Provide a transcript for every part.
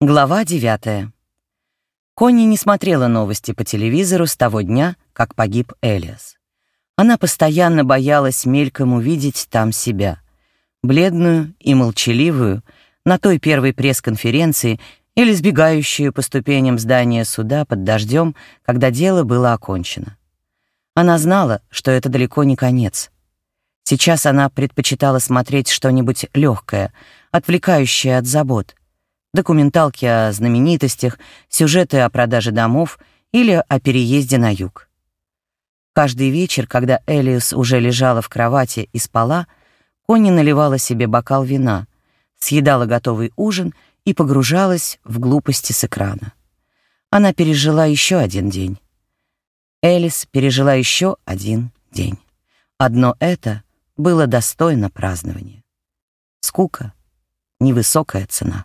Глава 9. Конни не смотрела новости по телевизору с того дня, как погиб Элиас. Она постоянно боялась мельком увидеть там себя, бледную и молчаливую, на той первой пресс-конференции или сбегающую по ступеням здания суда под дождем, когда дело было окончено. Она знала, что это далеко не конец. Сейчас она предпочитала смотреть что-нибудь легкое, отвлекающее от забот, документалки о знаменитостях, сюжеты о продаже домов или о переезде на юг. Каждый вечер, когда Элиус уже лежала в кровати и спала, Конни наливала себе бокал вина, съедала готовый ужин и погружалась в глупости с экрана. Она пережила еще один день. Элис пережила еще один день. Одно это было достойно празднования. Скука — невысокая цена.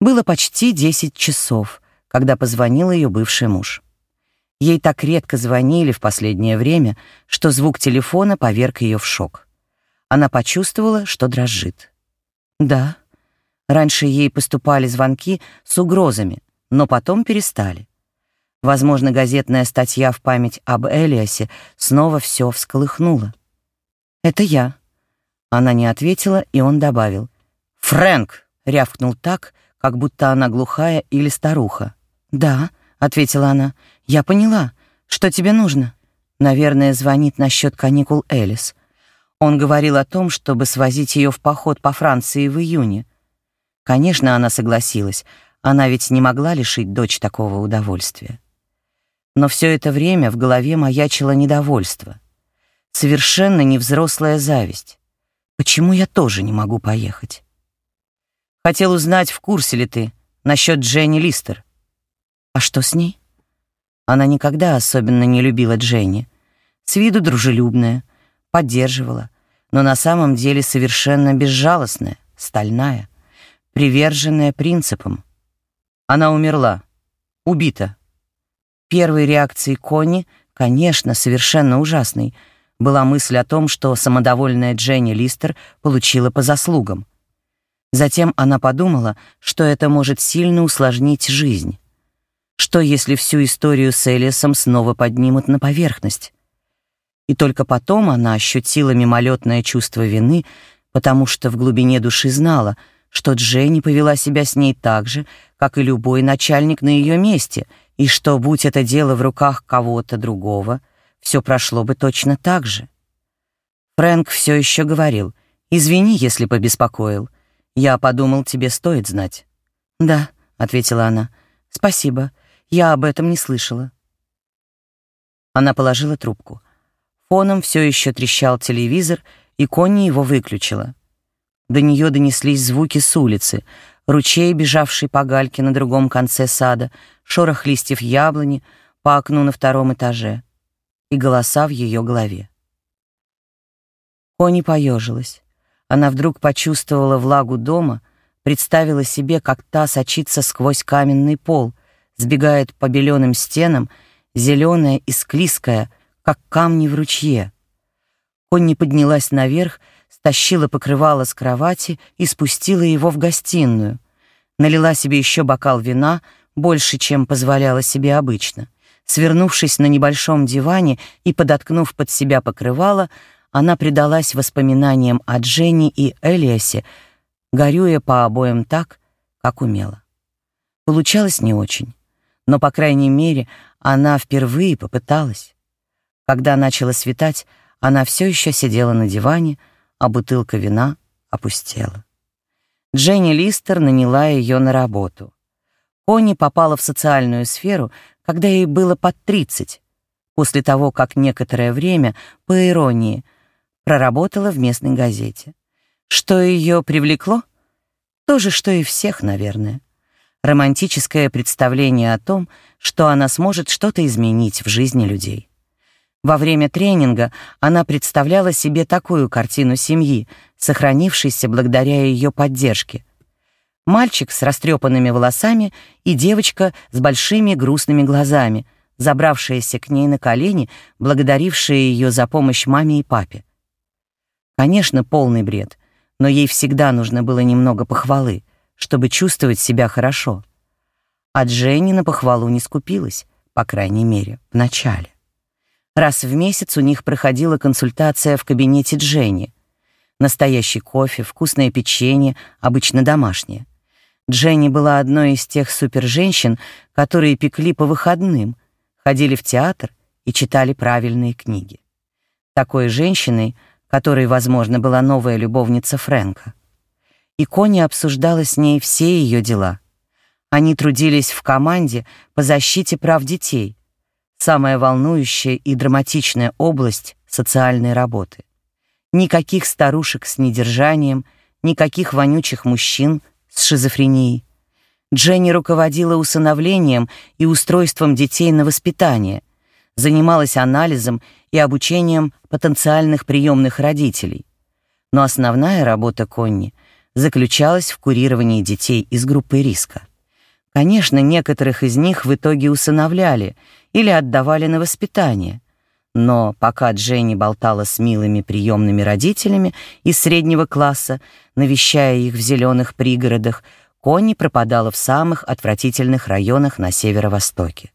Было почти 10 часов, когда позвонил ее бывший муж. Ей так редко звонили в последнее время, что звук телефона поверг ее в шок. Она почувствовала, что дрожит. Да, раньше ей поступали звонки с угрозами, но потом перестали. Возможно, газетная статья в память об Элиасе снова все всколыхнула. «Это я». Она не ответила, и он добавил. «Фрэнк!» — рявкнул так, как будто она глухая или старуха. «Да», — ответила она, — «я поняла. Что тебе нужно?» Наверное, звонит насчет каникул Элис. Он говорил о том, чтобы свозить ее в поход по Франции в июне. Конечно, она согласилась. Она ведь не могла лишить дочь такого удовольствия. Но все это время в голове маячило недовольство. Совершенно невзрослая зависть. Почему я тоже не могу поехать? Хотел узнать, в курсе ли ты насчет Дженни Листер. А что с ней? Она никогда особенно не любила Дженни. С виду дружелюбная, поддерживала, но на самом деле совершенно безжалостная, стальная, приверженная принципам. Она умерла, убита. Первой реакцией Конни, конечно, совершенно ужасной, была мысль о том, что самодовольная Дженни Листер получила по заслугам. Затем она подумала, что это может сильно усложнить жизнь. Что, если всю историю с Элиасом снова поднимут на поверхность? И только потом она ощутила мимолетное чувство вины, потому что в глубине души знала, что Дженни повела себя с ней так же, как и любой начальник на ее месте, и что, будь это дело в руках кого-то другого, все прошло бы точно так же. Фрэнк все еще говорил, «Извини, если побеспокоил», я подумал, тебе стоит знать. Да, ответила она. Спасибо. Я об этом не слышала. Она положила трубку. Фоном все еще трещал телевизор, и Конни его выключила. До нее донеслись звуки с улицы, ручей, бежавший по гальке на другом конце сада, шорох листьев яблони по окну на втором этаже и голоса в ее голове. Конни поежилась. Она вдруг почувствовала влагу дома, представила себе, как та сочится сквозь каменный пол, сбегает по беленым стенам, зеленая и склизкая, как камни в ручье. Конни поднялась наверх, стащила покрывало с кровати и спустила его в гостиную. Налила себе еще бокал вина, больше, чем позволяла себе обычно. Свернувшись на небольшом диване и подоткнув под себя покрывало, она предалась воспоминаниям о Дженни и Элиасе, горюя по обоим так, как умела. Получалось не очень, но, по крайней мере, она впервые попыталась. Когда начало светать, она все еще сидела на диване, а бутылка вина опустела. Дженни Листер наняла ее на работу. Конни попала в социальную сферу, когда ей было под 30, после того, как некоторое время, по иронии, проработала в местной газете. Что ее привлекло? То же, что и всех, наверное. Романтическое представление о том, что она сможет что-то изменить в жизни людей. Во время тренинга она представляла себе такую картину семьи, сохранившейся благодаря ее поддержке. Мальчик с растрепанными волосами и девочка с большими грустными глазами, забравшаяся к ней на колени, благодарившая ее за помощь маме и папе. Конечно, полный бред, но ей всегда нужно было немного похвалы, чтобы чувствовать себя хорошо. А Дженни на похвалу не скупилась, по крайней мере, в начале. Раз в месяц у них проходила консультация в кабинете Дженни. Настоящий кофе, вкусное печенье, обычно домашнее. Дженни была одной из тех суперженщин, которые пекли по выходным, ходили в театр и читали правильные книги. Такой женщиной, которой, возможно, была новая любовница Фрэнка. И Кони обсуждала с ней все ее дела. Они трудились в команде по защите прав детей, самая волнующая и драматичная область социальной работы. Никаких старушек с недержанием, никаких вонючих мужчин с шизофренией. Дженни руководила усыновлением и устройством детей на воспитание, занималась анализом и обучением потенциальных приемных родителей. Но основная работа Конни заключалась в курировании детей из группы риска. Конечно, некоторых из них в итоге усыновляли или отдавали на воспитание. Но пока Дженни болтала с милыми приемными родителями из среднего класса, навещая их в зеленых пригородах, Конни пропадала в самых отвратительных районах на северо-востоке.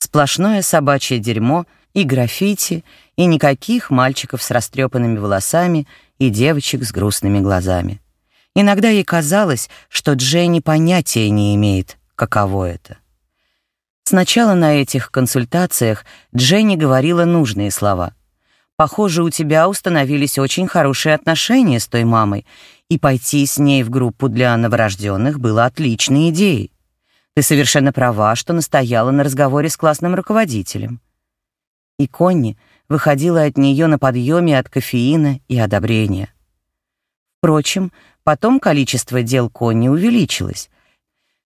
Сплошное собачье дерьмо и граффити, и никаких мальчиков с растрепанными волосами и девочек с грустными глазами. Иногда ей казалось, что Дженни понятия не имеет, каково это. Сначала на этих консультациях Дженни говорила нужные слова. «Похоже, у тебя установились очень хорошие отношения с той мамой, и пойти с ней в группу для новорожденных было отличной идеей. Ты совершенно права, что настояла на разговоре с классным руководителем». И Конни выходила от нее на подъеме от кофеина и одобрения. Впрочем, Потом количество дел Конни увеличилось.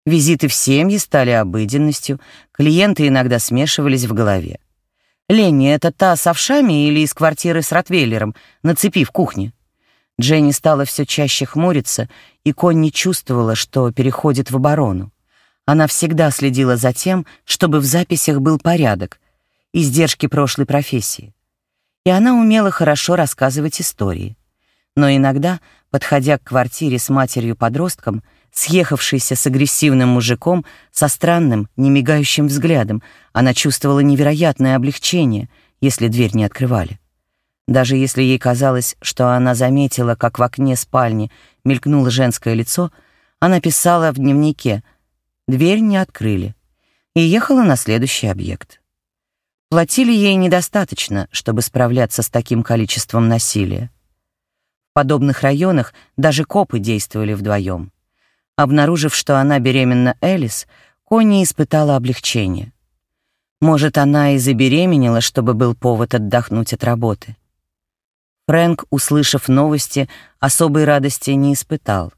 Визиты в семьи стали обыденностью, клиенты иногда смешивались в голове. «Ленни, это та с овшами или из квартиры с Ротвейлером, на цепи в кухне?» Дженни стала все чаще хмуриться, и Конни чувствовала, что переходит в оборону. Она всегда следила за тем, чтобы в записях был порядок, издержки прошлой профессии. И она умела хорошо рассказывать истории. Но иногда подходя к квартире с матерью-подростком, съехавшейся с агрессивным мужиком со странным, немигающим взглядом, она чувствовала невероятное облегчение, если дверь не открывали. Даже если ей казалось, что она заметила, как в окне спальни мелькнуло женское лицо, она писала в дневнике «Дверь не открыли» и ехала на следующий объект. Платили ей недостаточно, чтобы справляться с таким количеством насилия подобных районах даже копы действовали вдвоем. Обнаружив, что она беременна Элис, Конни испытала облегчение. Может, она и забеременела, чтобы был повод отдохнуть от работы. Фрэнк, услышав новости, особой радости не испытал.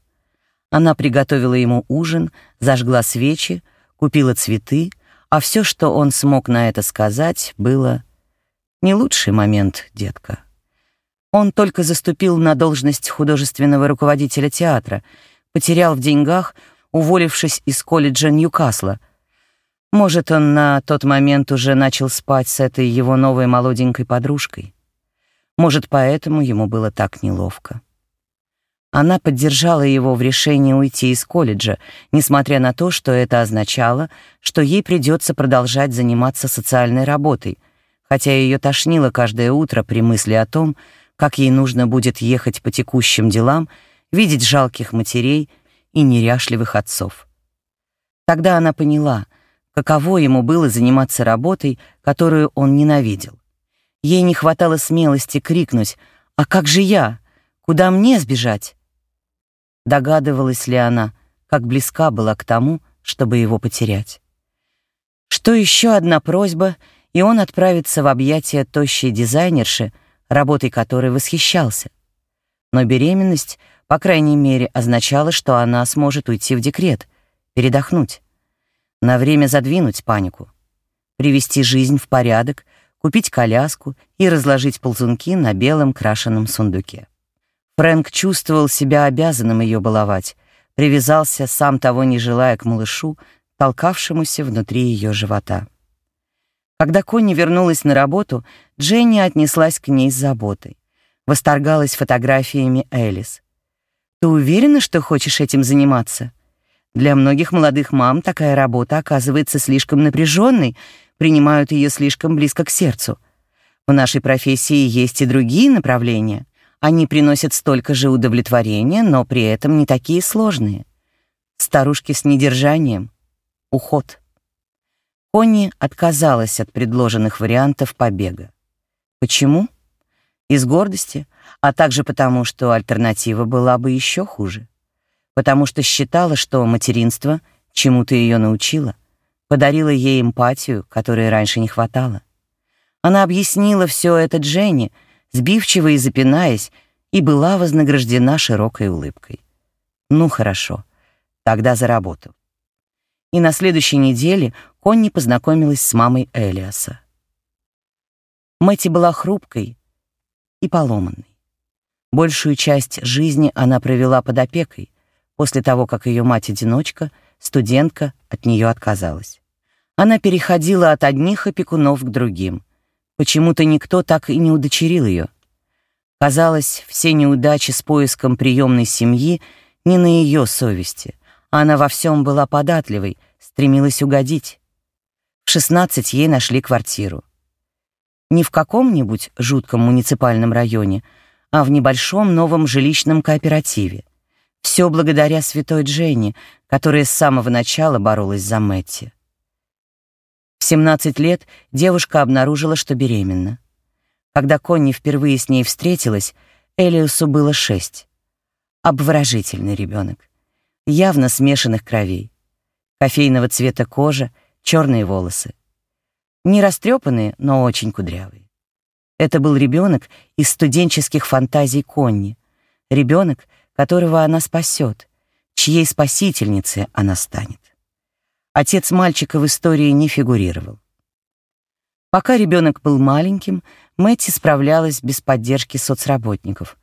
Она приготовила ему ужин, зажгла свечи, купила цветы, а все, что он смог на это сказать, было «Не лучший момент, детка». Он только заступил на должность художественного руководителя театра, потерял в деньгах, уволившись из колледжа Ньюкасла. Может, он на тот момент уже начал спать с этой его новой молоденькой подружкой. Может, поэтому ему было так неловко. Она поддержала его в решении уйти из колледжа, несмотря на то, что это означало, что ей придется продолжать заниматься социальной работой, хотя ее тошнило каждое утро при мысли о том, как ей нужно будет ехать по текущим делам, видеть жалких матерей и неряшливых отцов. Тогда она поняла, каково ему было заниматься работой, которую он ненавидел. Ей не хватало смелости крикнуть «А как же я? Куда мне сбежать?» Догадывалась ли она, как близка была к тому, чтобы его потерять? Что еще одна просьба, и он отправится в объятия тощей дизайнерши, работой которой восхищался. Но беременность, по крайней мере, означала, что она сможет уйти в декрет, передохнуть, на время задвинуть панику, привести жизнь в порядок, купить коляску и разложить ползунки на белом крашеном сундуке. Фрэнк чувствовал себя обязанным ее баловать, привязался, сам того не желая, к малышу, толкавшемуся внутри ее живота. Когда Конни вернулась на работу, Дженни отнеслась к ней с заботой. Восторгалась фотографиями Элис. «Ты уверена, что хочешь этим заниматься?» Для многих молодых мам такая работа оказывается слишком напряженной, принимают ее слишком близко к сердцу. В нашей профессии есть и другие направления. Они приносят столько же удовлетворения, но при этом не такие сложные. Старушки с недержанием. Уход. Конни отказалась от предложенных вариантов побега. Почему? Из гордости, а также потому, что альтернатива была бы еще хуже потому что считала, что материнство чему-то ее научило, подарило ей эмпатию, которой раньше не хватало. Она объяснила все это Дженни, сбивчиво и запинаясь, и была вознаграждена широкой улыбкой. Ну хорошо, тогда за работу. И на следующей неделе Конни познакомилась с мамой Элиаса. Мэтти была хрупкой и поломанной. Большую часть жизни она провела под опекой, после того, как ее мать-одиночка, студентка, от нее отказалась. Она переходила от одних опекунов к другим. Почему-то никто так и не удочерил ее. Казалось, все неудачи с поиском приемной семьи не на ее совести. Она во всем была податливой, стремилась угодить. В 16 ей нашли квартиру. Не в каком-нибудь жутком муниципальном районе, а в небольшом новом жилищном кооперативе. Все благодаря святой Дженни, которая с самого начала боролась за Мэтти. В 17 лет девушка обнаружила, что беременна. Когда Конни впервые с ней встретилась, Элиусу было шесть. Обворожительный ребенок, явно смешанных кровей. Кофейного цвета кожа, черные волосы. Не растрепанные, но очень кудрявые. Это был ребенок из студенческих фантазий Конни. Ребенок, которого она спасет, чьей спасительницей она станет. Отец мальчика в истории не фигурировал. Пока ребенок был маленьким, Мэтти справлялась без поддержки соцработников.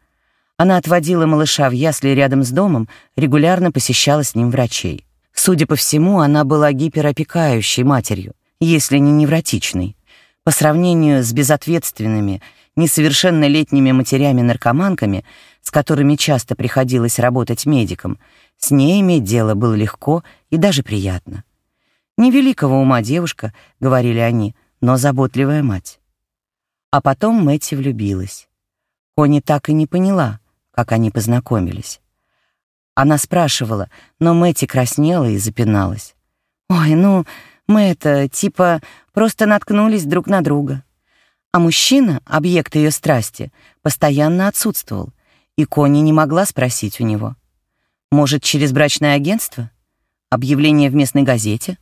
Она отводила малыша в ясли рядом с домом, регулярно посещала с ним врачей. Судя по всему, она была гиперопекающей матерью, если не невротичной. По сравнению с безответственными, несовершеннолетними матерями-наркоманками, с которыми часто приходилось работать медиком, с ней иметь дело было легко и даже приятно. «Невеликого ума девушка», — говорили они, — «но заботливая мать». А потом Мэтти влюбилась. Кони так и не поняла, как они познакомились. Она спрашивала, но Мэтти краснела и запиналась. «Ой, ну, мы это, типа, просто наткнулись друг на друга». А мужчина, объект ее страсти, постоянно отсутствовал — и Кони не могла спросить у него. Может, через брачное агентство? Объявление в местной газете?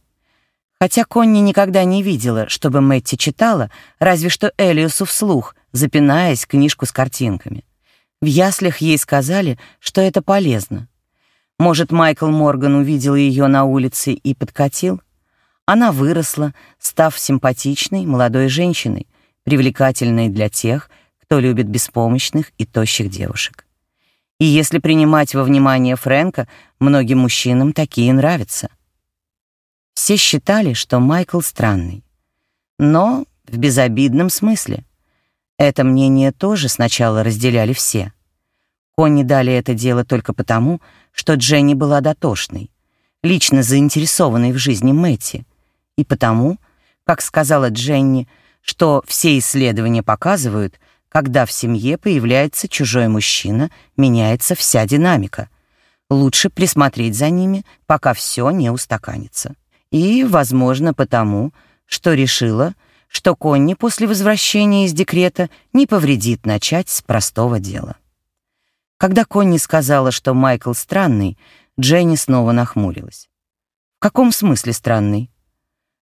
Хотя Конни никогда не видела, чтобы Мэтти читала, разве что Элиусу вслух, запинаясь книжку с картинками. В яслях ей сказали, что это полезно. Может, Майкл Морган увидел ее на улице и подкатил? Она выросла, став симпатичной молодой женщиной, привлекательной для тех, кто любит беспомощных и тощих девушек. И если принимать во внимание Фрэнка, многим мужчинам такие нравятся. Все считали, что Майкл странный. Но в безобидном смысле. Это мнение тоже сначала разделяли все. Конни дали это дело только потому, что Дженни была дотошной, лично заинтересованной в жизни Мэтти, и потому, как сказала Дженни, что все исследования показывают, когда в семье появляется чужой мужчина, меняется вся динамика. Лучше присмотреть за ними, пока все не устаканится. И, возможно, потому, что решила, что Конни после возвращения из декрета не повредит начать с простого дела. Когда Конни сказала, что Майкл странный, Дженни снова нахмурилась. В каком смысле странный?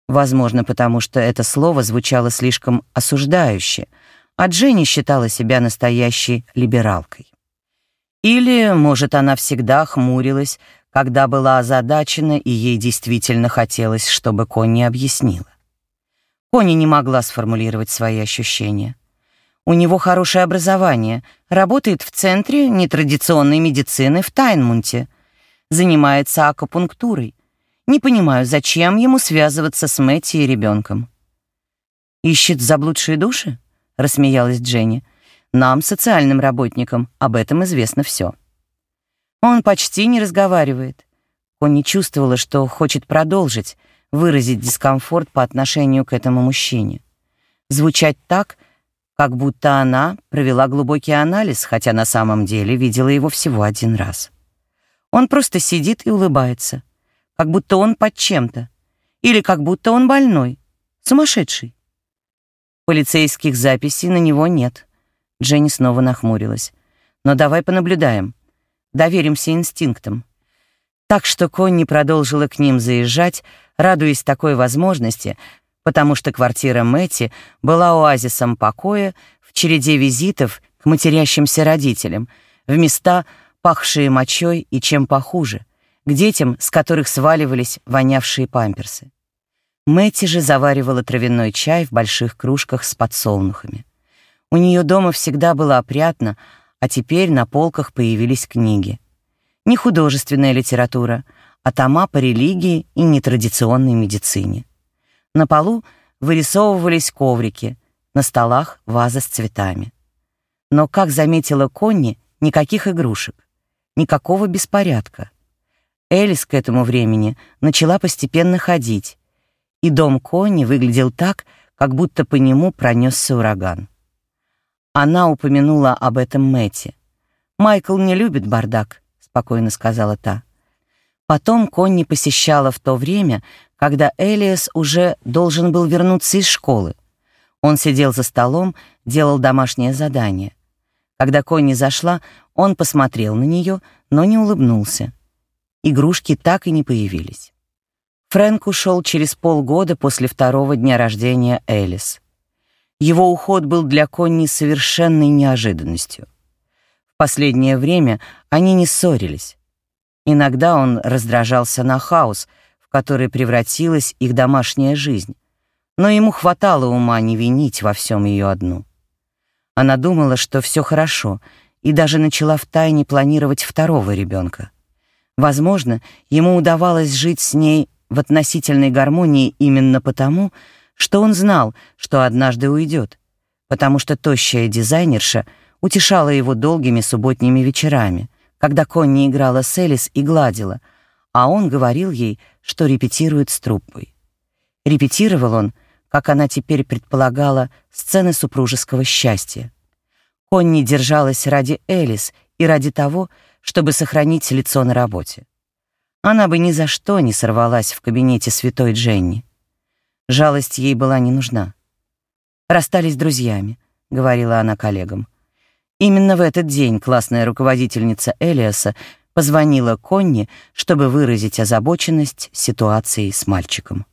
Возможно, потому что это слово звучало слишком осуждающе — а Дженни считала себя настоящей либералкой. Или, может, она всегда хмурилась, когда была озадачена, и ей действительно хотелось, чтобы Конни объяснила. Конни не могла сформулировать свои ощущения. У него хорошее образование, работает в центре нетрадиционной медицины в Тайнмунте, занимается акупунктурой. Не понимаю, зачем ему связываться с Мэтти и ребенком. Ищет заблудшие души? рассмеялась Дженни. Нам, социальным работникам, об этом известно все. Он почти не разговаривает. Конни чувствовала, что хочет продолжить, выразить дискомфорт по отношению к этому мужчине. Звучать так, как будто она провела глубокий анализ, хотя на самом деле видела его всего один раз. Он просто сидит и улыбается, как будто он под чем-то, или как будто он больной, сумасшедший. Полицейских записей на него нет. Дженни снова нахмурилась. Но давай понаблюдаем. Доверимся инстинктам. Так что Конни продолжила к ним заезжать, радуясь такой возможности, потому что квартира Мэти была оазисом покоя в череде визитов к матерящимся родителям, в места, пахшие мочой и чем похуже, к детям, с которых сваливались вонявшие памперсы. Мэти же заваривала травяной чай в больших кружках с подсолнухами. У нее дома всегда было опрятно, а теперь на полках появились книги. Не художественная литература, а тома по религии и нетрадиционной медицине. На полу вырисовывались коврики, на столах вазы с цветами. Но, как заметила Конни, никаких игрушек, никакого беспорядка. Элис к этому времени начала постепенно ходить, и дом Конни выглядел так, как будто по нему пронесся ураган. Она упомянула об этом Мэти. «Майкл не любит бардак», — спокойно сказала та. Потом Конни посещала в то время, когда Элиас уже должен был вернуться из школы. Он сидел за столом, делал домашнее задание. Когда Конни зашла, он посмотрел на нее, но не улыбнулся. Игрушки так и не появились. Фрэнк ушел через полгода после второго дня рождения Элис. Его уход был для Конни совершенной неожиданностью. В последнее время они не ссорились. Иногда он раздражался на хаос, в который превратилась их домашняя жизнь, но ему хватало ума не винить во всем ее одну. Она думала, что все хорошо, и даже начала втайне планировать второго ребенка. Возможно, ему удавалось жить с ней в относительной гармонии именно потому, что он знал, что однажды уйдет, потому что тощая дизайнерша утешала его долгими субботними вечерами, когда Конни играла с Элис и гладила, а он говорил ей, что репетирует с труппой. Репетировал он, как она теперь предполагала, сцены супружеского счастья. Конни держалась ради Элис и ради того, чтобы сохранить лицо на работе. Она бы ни за что не сорвалась в кабинете святой Дженни. Жалость ей была не нужна. «Расстались друзьями», — говорила она коллегам. Именно в этот день классная руководительница Элиаса позвонила Конни, чтобы выразить озабоченность ситуацией с мальчиком.